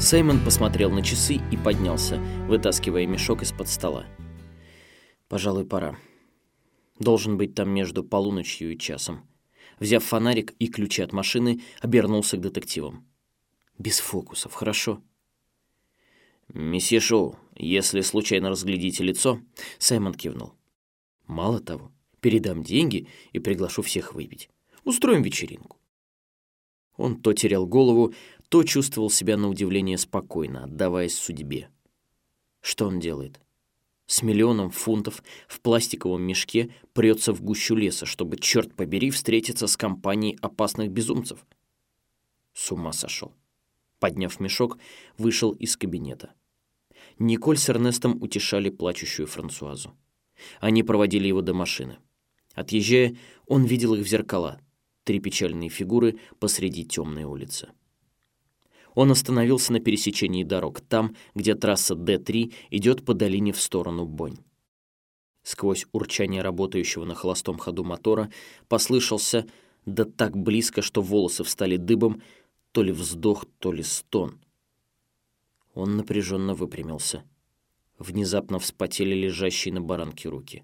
Саймон посмотрел на часы и поднялся, вытаскивая мешок из-под стола. «Пожалуй, пора. Должен быть там между полуночью и часом». Взяв фонарик и ключи от машины, обернулся к детективам. «Без фокусов, хорошо?» «Месье Шоу, если случайно разглядите лицо...» Саймон кивнул. «Мало того, передам деньги и приглашу всех выпить. Устроим вечеринку». Он то терял голову, то чувствовал себя на удивление спокойно, отдаваясь судьбе. Что он делает? С миллионом фунтов в пластиковом мешке прется в гущу леса, чтобы, черт побери, встретиться с компанией опасных безумцев. С ума сошел. Подняв мешок, вышел из кабинета. Николь с Эрнестом утешали плачущую Франсуазу. Они проводили его до машины. Отъезжая, он видел их в зеркала — три печальные фигуры посреди темной улицы. Он остановился на пересечении дорог, там, где трасса Д-3 идет по долине в сторону Бонь. Сквозь урчание работающего на холостом ходу мотора послышался, да так близко, что волосы встали дыбом, то ли вздох, то ли стон. Он напряженно выпрямился. Внезапно вспотели лежащие на баранке руки.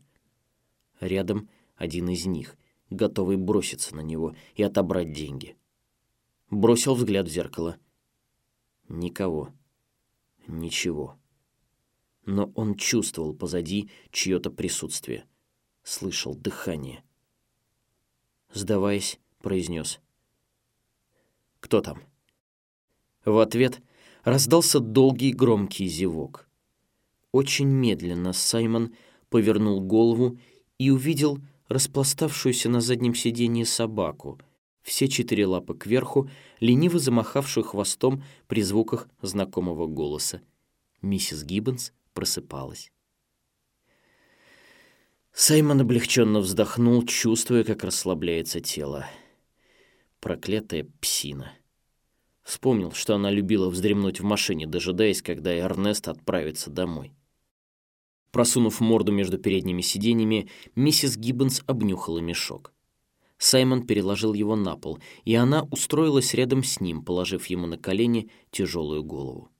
Рядом один из них — готовый броситься на него и отобрать деньги. Бросил взгляд в зеркало. Никого. Ничего. Но он чувствовал позади чье-то присутствие. Слышал дыхание. Сдаваясь, произнес. «Кто там?» В ответ раздался долгий громкий зевок. Очень медленно Саймон повернул голову и увидел распластавшуюся на заднем сиденье собаку, все четыре лапы кверху, лениво замахавшую хвостом при звуках знакомого голоса. Миссис Гиббонс просыпалась. Саймон облегченно вздохнул, чувствуя, как расслабляется тело. Проклятая псина. Вспомнил, что она любила вздремнуть в машине, дожидаясь, когда Эрнест отправится домой. Просунув морду между передними сиденьями, миссис Гиббонс обнюхала мешок. Саймон переложил его на пол, и она устроилась рядом с ним, положив ему на колени тяжелую голову.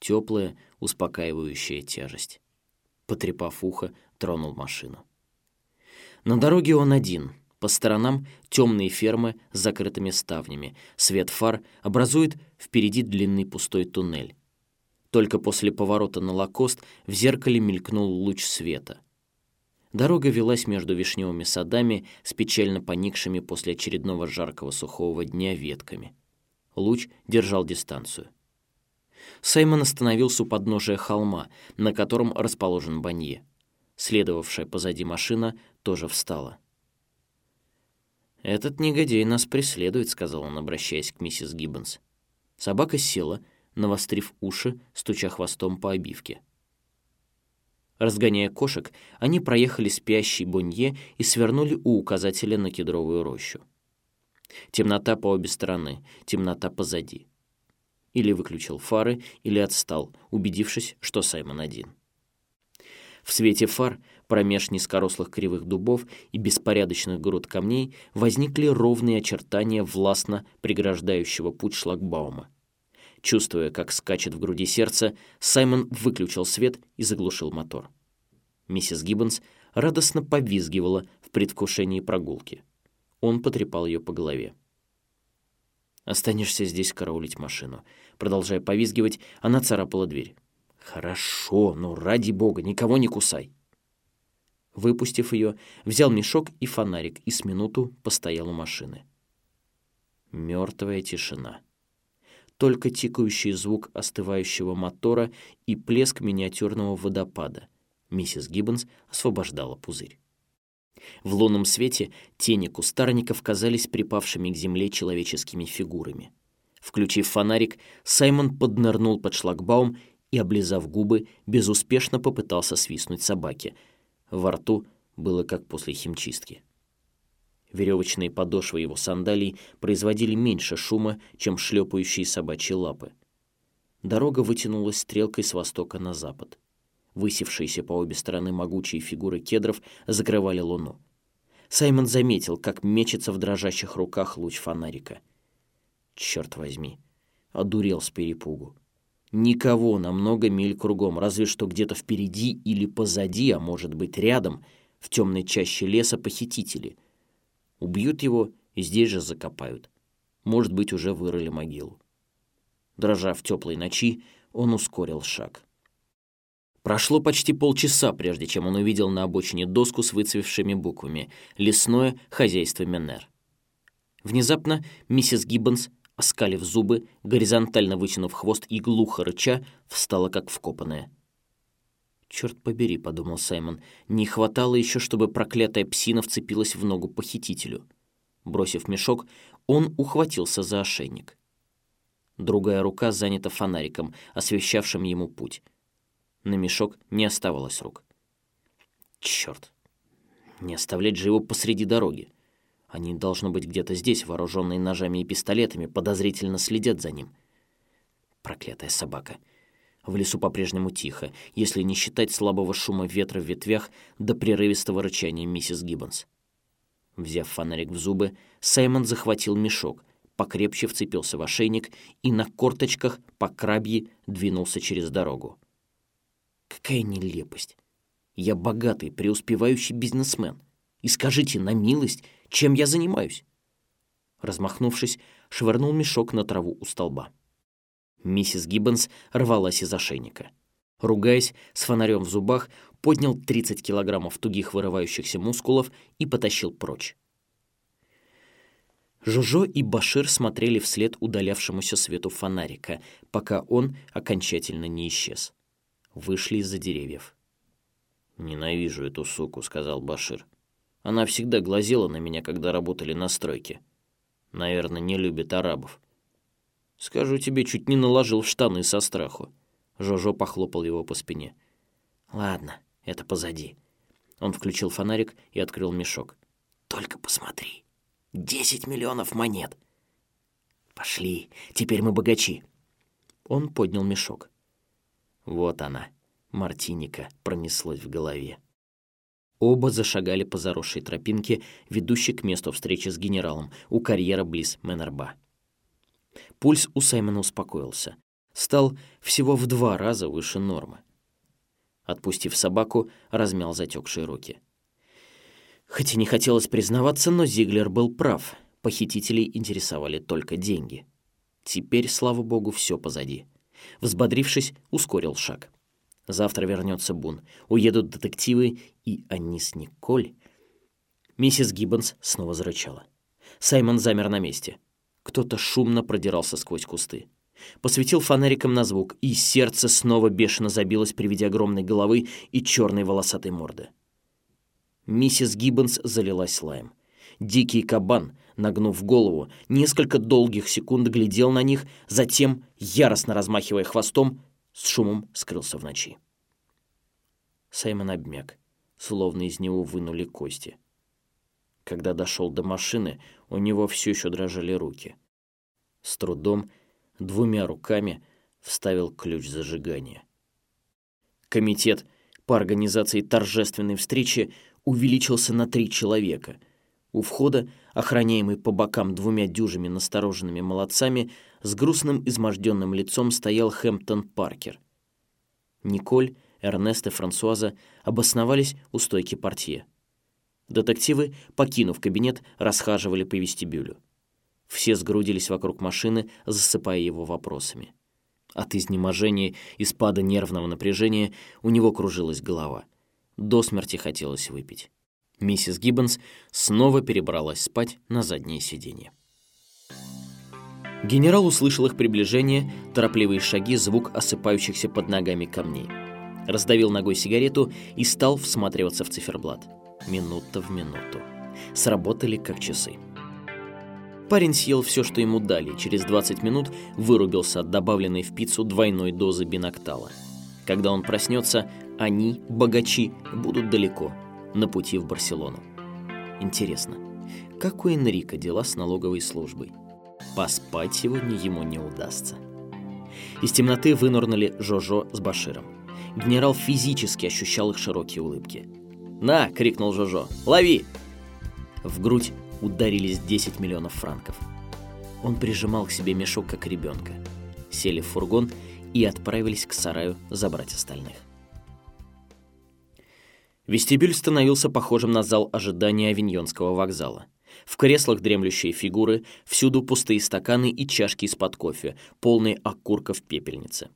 Теплая, успокаивающая тяжесть. Потрепав ухо, тронул машину. На дороге он один. По сторонам темные фермы с закрытыми ставнями. Свет фар образует впереди длинный пустой туннель. Только после поворота на Лакост в зеркале мелькнул луч света. Дорога велась между вишневыми садами с печально поникшими после очередного жаркого сухого дня ветками. Луч держал дистанцию. Саймон остановился у подножия холма, на котором расположен банье. Следовавшая позади машина тоже встала. «Этот негодяй нас преследует», — сказал он, обращаясь к миссис Гиббонс. Собака села — навострив уши, стуча хвостом по обивке. Разгоняя кошек, они проехали спящий Бонье и свернули у указателя на кедровую рощу. Темнота по обе стороны, темнота позади. Или выключил фары, или отстал, убедившись, что Саймон один. В свете фар, промеж низкорослых кривых дубов и беспорядочных груд камней, возникли ровные очертания властно преграждающего путь шлагбаума. Чувствуя, как скачет в груди сердце, Саймон выключил свет и заглушил мотор. Миссис Гиббонс радостно повизгивала в предвкушении прогулки. Он потрепал ее по голове. «Останешься здесь караулить машину». Продолжая повизгивать, она царапала дверь. «Хорошо, но ради бога, никого не кусай». Выпустив ее, взял мешок и фонарик и с минуту постоял у машины. Мертвая тишина только тикающий звук остывающего мотора и плеск миниатюрного водопада. Миссис Гиббонс освобождала пузырь. В лунном свете тени кустарников казались припавшими к земле человеческими фигурами. Включив фонарик, Саймон поднырнул под шлагбаум и, облизав губы, безуспешно попытался свистнуть собаке. Во рту было как после химчистки. Веревочные подошвы его сандалий производили меньше шума, чем шлепающие собачьи лапы. Дорога вытянулась стрелкой с востока на запад. Высевшиеся по обе стороны могучие фигуры кедров закрывали луну. Саймон заметил, как мечется в дрожащих руках луч фонарика. Черт возьми, одурел с перепугу. Никого на много миль кругом, разве что где-то впереди или позади, а может быть рядом, в темной чаще леса похитители. Убьют его и здесь же закопают. Может быть, уже вырыли могилу. Дрожа в теплой ночи, он ускорил шаг. Прошло почти полчаса, прежде чем он увидел на обочине доску с выцвевшими буквами «Лесное хозяйство Менер». Внезапно миссис Гиббонс, оскалив зубы, горизонтально вытянув хвост и глухо рыча, встала как вкопанная. «Черт побери», — подумал Саймон, — «не хватало еще, чтобы проклятая псина вцепилась в ногу похитителю». Бросив мешок, он ухватился за ошейник. Другая рука занята фонариком, освещавшим ему путь. На мешок не оставалось рук. Черт! Не оставлять же его посреди дороги. Они, должно быть, где-то здесь, вооруженные ножами и пистолетами, подозрительно следят за ним. Проклятая собака. В лесу по-прежнему тихо, если не считать слабого шума ветра в ветвях до прерывистого рычания миссис Гиббонс. Взяв фонарик в зубы, Саймон захватил мешок, покрепче вцепился в ошейник и на корточках по крабье двинулся через дорогу. Какая нелепость. Я богатый, преуспевающий бизнесмен. И скажите на милость, чем я занимаюсь?» Размахнувшись, швырнул мешок на траву у столба. Миссис Гиббонс рвалась из ошейника. Ругаясь, с фонарем в зубах, поднял 30 килограммов тугих вырывающихся мускулов и потащил прочь. Жужо и Башир смотрели вслед удалявшемуся свету фонарика, пока он окончательно не исчез вышли из-за деревьев. «Ненавижу эту суку», — сказал Башир. «Она всегда глазела на меня, когда работали на стройке. Наверное, не любит арабов». «Скажу тебе, чуть не наложил в штаны со страху». Жожо похлопал его по спине. «Ладно, это позади». Он включил фонарик и открыл мешок. «Только посмотри. Десять миллионов монет!» «Пошли, теперь мы богачи!» Он поднял мешок. Вот она, Мартиника, пронеслось в голове. Оба зашагали по заросшей тропинке, ведущей к месту встречи с генералом, у карьера близ Менерба. Пульс у Саймона успокоился. Стал всего в два раза выше нормы. Отпустив собаку, размял затекшие руки. Хоть и не хотелось признаваться, но Зиглер был прав. Похитителей интересовали только деньги. Теперь, слава богу, все позади. Взбодрившись, ускорил шаг. Завтра вернется Бун. Уедут детективы, и они с Николь... Миссис Гиббонс снова зарычала. Саймон замер на месте. Кто-то шумно продирался сквозь кусты. Посветил фонариком на звук, и сердце снова бешено забилось при виде огромной головы и черной волосатой морды. Миссис Гиббонс залилась лаем. Дикий кабан, нагнув голову, несколько долгих секунд глядел на них, затем, яростно размахивая хвостом, с шумом скрылся в ночи. Саймон обмяк, словно из него вынули кости. Когда дошел до машины, у него все еще дрожали руки. С трудом, двумя руками, вставил ключ зажигания. Комитет по организации торжественной встречи увеличился на три человека — у входа, охраняемый по бокам двумя дюжими настороженными молодцами, с грустным изможденным лицом стоял Хэмптон Паркер. Николь, Эрнест и Франсуаза обосновались у стойки портье. Детективы, покинув кабинет, расхаживали по вестибюлю. Все сгрудились вокруг машины, засыпая его вопросами. От изнеможения и спада нервного напряжения у него кружилась голова. До смерти хотелось выпить. Миссис Гиббонс снова перебралась спать на заднее сиденье. Генерал услышал их приближение, торопливые шаги, звук осыпающихся под ногами камней. Раздавил ногой сигарету и стал всматриваться в циферблат. Минута в минуту. Сработали как часы. Парень съел все, что ему дали, через 20 минут вырубился от добавленной в пиццу двойной дозы биноктала. Когда он проснется, они, богачи, будут далеко – на пути в Барселону. Интересно, как у Энрика дела с налоговой службой? Поспать сегодня ему не удастся. Из темноты вынырнули Жожо с Баширом. Генерал физически ощущал их широкие улыбки. «На!» — крикнул Жожо. «Лови!» В грудь ударились 10 миллионов франков. Он прижимал к себе мешок, как ребенка. Сели в фургон и отправились к сараю забрать остальных. Вестибюль становился похожим на зал ожидания Авиньонского вокзала. В креслах дремлющие фигуры, всюду пустые стаканы и чашки из-под кофе, полные окурков пепельницы.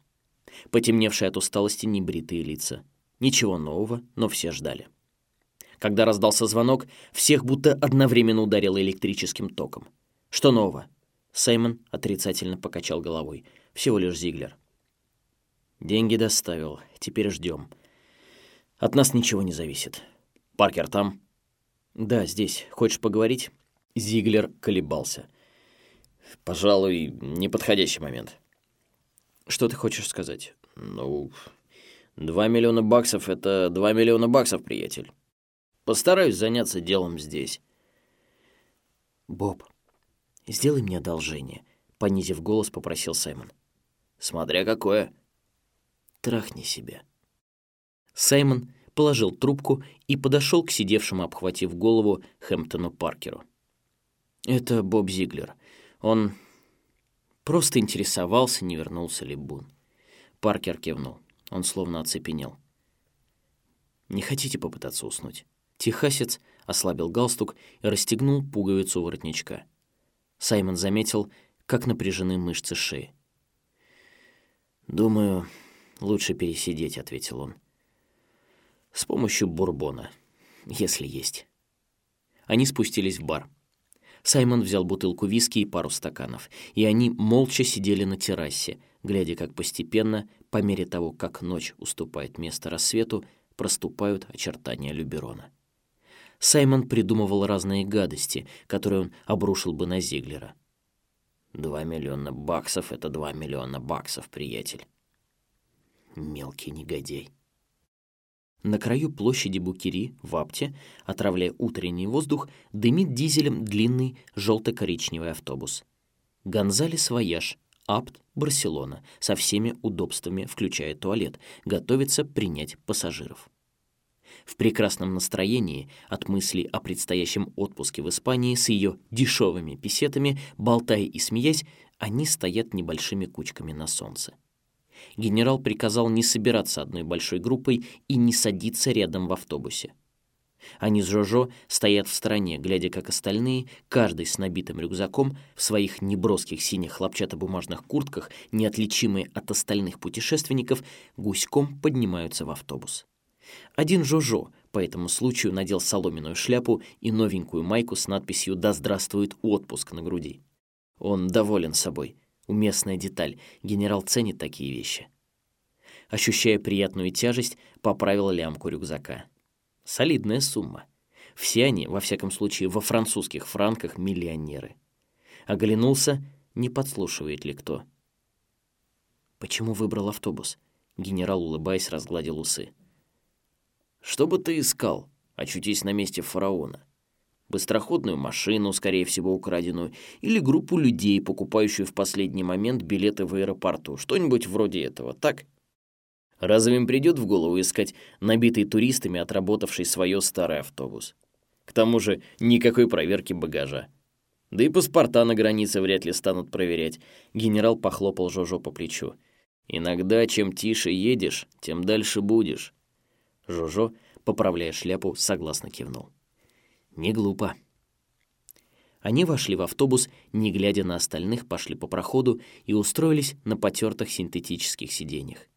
Потемневшие от усталости небритые лица. Ничего нового, но все ждали. Когда раздался звонок, всех будто одновременно ударило электрическим током. «Что нового?» Саймон отрицательно покачал головой. «Всего лишь Зиглер». «Деньги доставил. Теперь ждем. От нас ничего не зависит. Паркер там?» «Да, здесь. Хочешь поговорить?» Зиглер колебался. «Пожалуй, неподходящий момент». «Что ты хочешь сказать?» «Ну, два миллиона баксов — это два миллиона баксов, приятель. Постараюсь заняться делом здесь». «Боб, сделай мне одолжение», — понизив голос, попросил Саймон. «Смотря какое». «Трахни себя». Саймон положил трубку и подошел к сидевшему, обхватив голову, Хэмптону Паркеру. «Это Боб Зиглер. Он просто интересовался, не вернулся ли Бун». Паркер кивнул. Он словно оцепенел. «Не хотите попытаться уснуть?» Техасец ослабил галстук и расстегнул пуговицу воротничка. Саймон заметил, как напряжены мышцы шеи. «Думаю, лучше пересидеть», — ответил он. «С помощью бурбона, если есть». Они спустились в бар. Саймон взял бутылку виски и пару стаканов, и они молча сидели на террасе, глядя, как постепенно, по мере того, как ночь уступает место рассвету, проступают очертания Люберона. Саймон придумывал разные гадости, которые он обрушил бы на Зиглера. «Два миллиона баксов — это два миллиона баксов, приятель». Мелкий негодяй. На краю площади Букери, в Апте, отравляя утренний воздух, дымит дизелем длинный желто-коричневый автобус. Гонзалес Вояж, Апт, Барселона, со всеми удобствами, включая туалет, готовится принять пассажиров. В прекрасном настроении от мысли о предстоящем отпуске в Испании с ее дешевыми писетами, болтая и смеясь, они стоят небольшими кучками на солнце. Генерал приказал не собираться одной большой группой и не садиться рядом в автобусе. Они с Жожо стоят в стороне, глядя, как остальные, каждый с набитым рюкзаком, в своих неброских синих хлопчатобумажных куртках, неотличимые от остальных путешественников, гуськом поднимаются в автобус. Один Жожо по этому случаю надел соломенную шляпу и новенькую майку с надписью «Да здравствует отпуск» на груди. Он доволен собой. Уместная деталь. Генерал ценит такие вещи. Ощущая приятную тяжесть, поправил лямку рюкзака. Солидная сумма. Все они, во всяком случае, во французских франках миллионеры. Оглянулся, не подслушивает ли кто. «Почему выбрал автобус?» Генерал, улыбаясь, разгладил усы. Что бы ты искал, очутись на месте фараона? Быстроходную машину, скорее всего, украденную, или группу людей, покупающую в последний момент билеты в аэропорту, что-нибудь вроде этого, так? Разве им придет в голову искать набитый туристами, отработавший свое старый автобус? К тому же никакой проверки багажа. Да и паспорта на границе вряд ли станут проверять. Генерал похлопал Жожо по плечу. Иногда чем тише едешь, тем дальше будешь. Жожо, поправляя шляпу, согласно кивнул. Не глупо. Они вошли в автобус, не глядя на остальных, пошли по проходу и устроились на потертых синтетических сиденьях.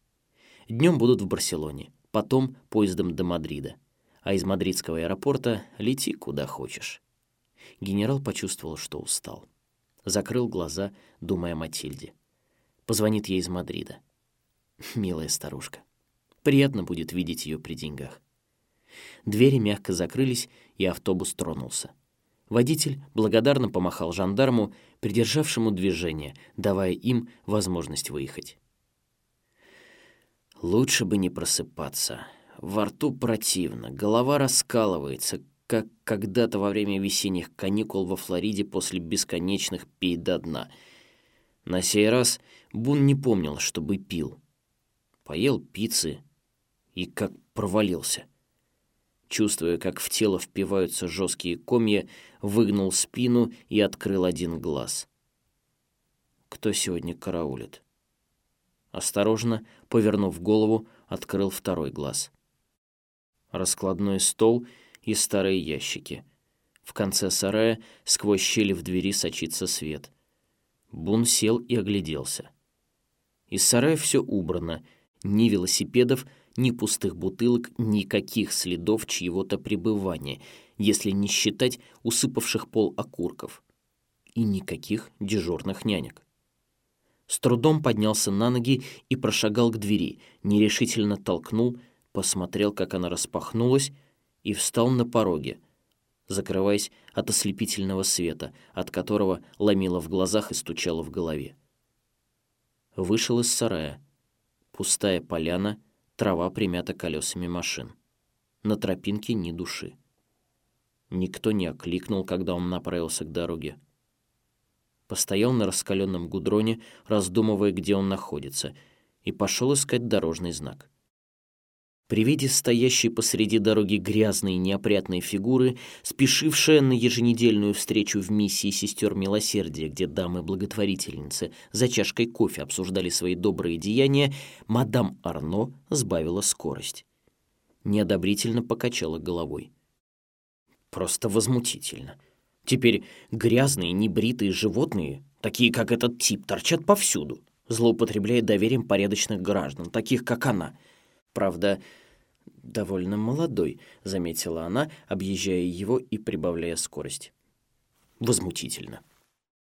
Днем будут в Барселоне, потом поездом до Мадрида, а из мадридского аэропорта лети куда хочешь. Генерал почувствовал, что устал. Закрыл глаза, думая о Матильде. Позвонит ей из Мадрида. Милая старушка. Приятно будет видеть ее при деньгах. Двери мягко закрылись, и автобус тронулся. Водитель благодарно помахал жандарму, придержавшему движение, давая им возможность выехать. Лучше бы не просыпаться. Во рту противно, голова раскалывается, как когда-то во время весенних каникул во Флориде после бесконечных пей до дна. На сей раз Бун не помнил, чтобы пил. Поел пиццы, и как провалился. Чувствуя, как в тело впиваются жесткие комья, выгнул спину и открыл один глаз. Кто сегодня караулит? Осторожно, повернув голову, открыл второй глаз. Раскладной стол и старые ящики. В конце сарая сквозь щели в двери сочится свет. Бун сел и огляделся. Из сарая все убрано. Ни велосипедов, ни пустых бутылок, никаких следов чьего-то пребывания, если не считать усыпавших пол окурков. И никаких дежурных нянек. С трудом поднялся на ноги и прошагал к двери, нерешительно толкнул, посмотрел, как она распахнулась, и встал на пороге, закрываясь от ослепительного света, от которого ломило в глазах и стучало в голове. Вышел из сарая. Пустая поляна, трава примята колесами машин. На тропинке ни души. Никто не окликнул, когда он направился к дороге постоял на раскаленном гудроне, раздумывая, где он находится, и пошел искать дорожный знак. При виде стоящей посреди дороги грязной неопрятной фигуры, спешившая на еженедельную встречу в миссии сестер милосердия, где дамы-благотворительницы за чашкой кофе обсуждали свои добрые деяния, мадам Арно сбавила скорость. Неодобрительно покачала головой. Просто возмутительно. Теперь грязные, небритые животные, такие как этот тип, торчат повсюду, злоупотребляя доверием порядочных граждан, таких как она. Правда, довольно молодой, заметила она, объезжая его и прибавляя скорость. Возмутительно.